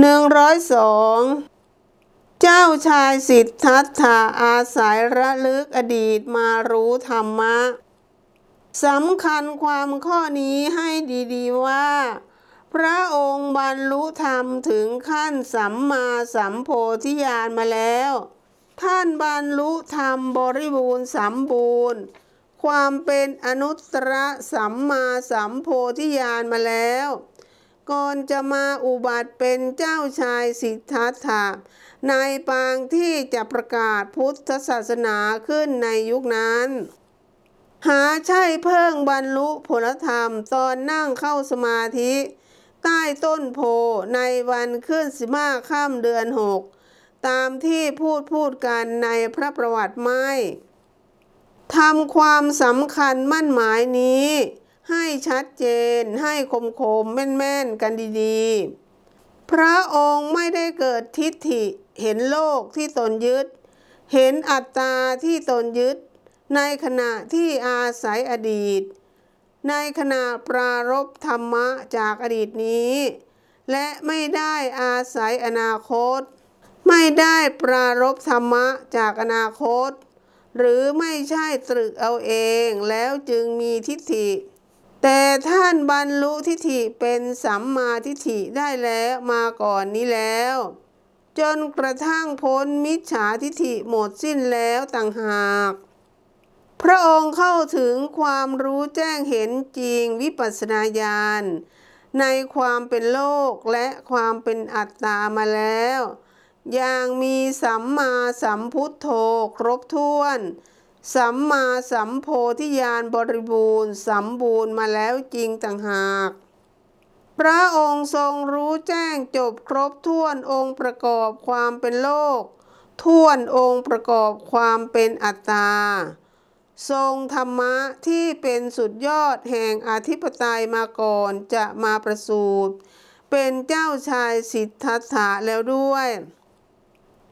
หนึ่งร้อยสองเจ้าชายสิทธัตถะอาศัยระลึกอดีตมารู้ธรรมะสำคัญความข้อนี้ให้ดีๆว่า พระองค์บรรลุธรรมถึงขั้นสัมมาสัมโพธิญาณมาแล้ว ท่านบรรลุธรรมบริบูรณ์สมบูรณ์ ความเป็นอนุตตรสัมมาสัมโพธิญาณมาแล้ว ก่อนจะมาอุบัติเป็นเจ้าชายสิทธัตถะในปางที่จะประกาศพุทธศาสนาขึ้นในยุคนั้น หาใช่เพิ่งบรรลุผลธรรมตอนนั่งเข้าสมาธิ ใต้ต้นโพในวันขึ้นสิมาค่ำเดือนหกตามที่พูดพูดกันในพระประวัติไม่ทำความสำคัญมั่นหมายนี้ ให้ชัดเจน ให้คมคมแม่น ๆ กันดีๆ พระองค์ไม่ได้เกิดทิฏฐิเห็นโลกที่ตนยึด เห็นอัตตาที่ตนยึด ในขณะที่อาศัยอดีต ในขณะปรารบธรรมะจากอดีตนี้ และไม่ได้อาศัยอนาคต ไม่ได้ปรารบธรรมะจากอนาคต หรือไม่ใช่ตรึกเอาเองแล้วจึงมีทิฏฐิ แต่ท่านบรรลุทิฏฐิเป็นสัมมาทิฏฐิได้แล้วมาก่อนนี้แล้ว จนกระทั่งพ้นมิจฉาทิฏฐิหมดสิ้นแล้วต่างหาก พระองค์เข้าถึงความรู้แจ้งเห็นจริงวิปัสสนาญาณในความเป็นโลกและความเป็นอัตตามาแล้ว อย่างมีสัมมาสัมพุทโธครบถ้วน สัมมาสัมโพธิญาณบริบูรณ์ สมบูรณ์มาแล้วจริงต่างหาก พระองค์ทรงรู้แจ้งจบครบถ้วนองค์ประกอบความเป็นโลกท่วนองค์ประกอบความเป็นอัตตา ทรงธรรมะที่เป็นสุดยอดแห่งอธิปไตยมาก่อนจะมาประสูติเป็นเจ้าชายสิทธัตถะแล้วด้วย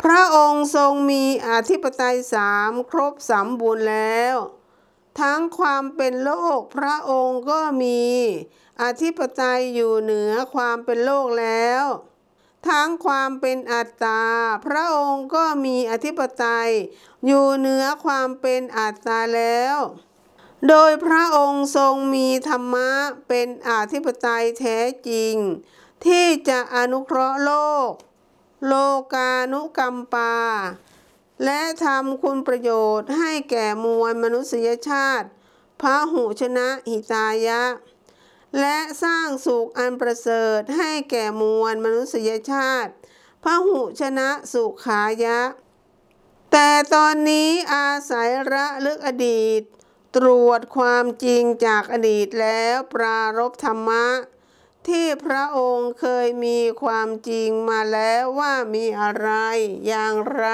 พระองค์ทรงมีอธิปไตยสามครบสมบูรณ์แล้ว ทั้งความเป็นโลกพระองค์ก็มีอธิปไตยอยู่เหนือความเป็นโลกแล้ว ทั้งความเป็นอัตตา พระองค์ก็มีอธิปไตยอยู่เหนือความเป็นอัตตาแล้ว โดยพระองค์ทรงมีธรรมะเป็นอธิปไตยแท้จริง ที่จะอนุเคราะห์โลก โลกานุกรรมปา และทำคุณประโยชน์ให้แก่มวลมนุษยชาติพระหุชนะหิตายะ และสร้างสุขอันประเสริฐให้แก่มวลมนุษยชาติพระหุชนะสุขายะ แต่ตอนนี้อาศัยระลึกอดีต ตรวจความจริงจากอดีตแล้วปรารบธรรมะ ที่พระองค์เคยมีความจริงมาแล้วว่ามีอะไรอย่างไร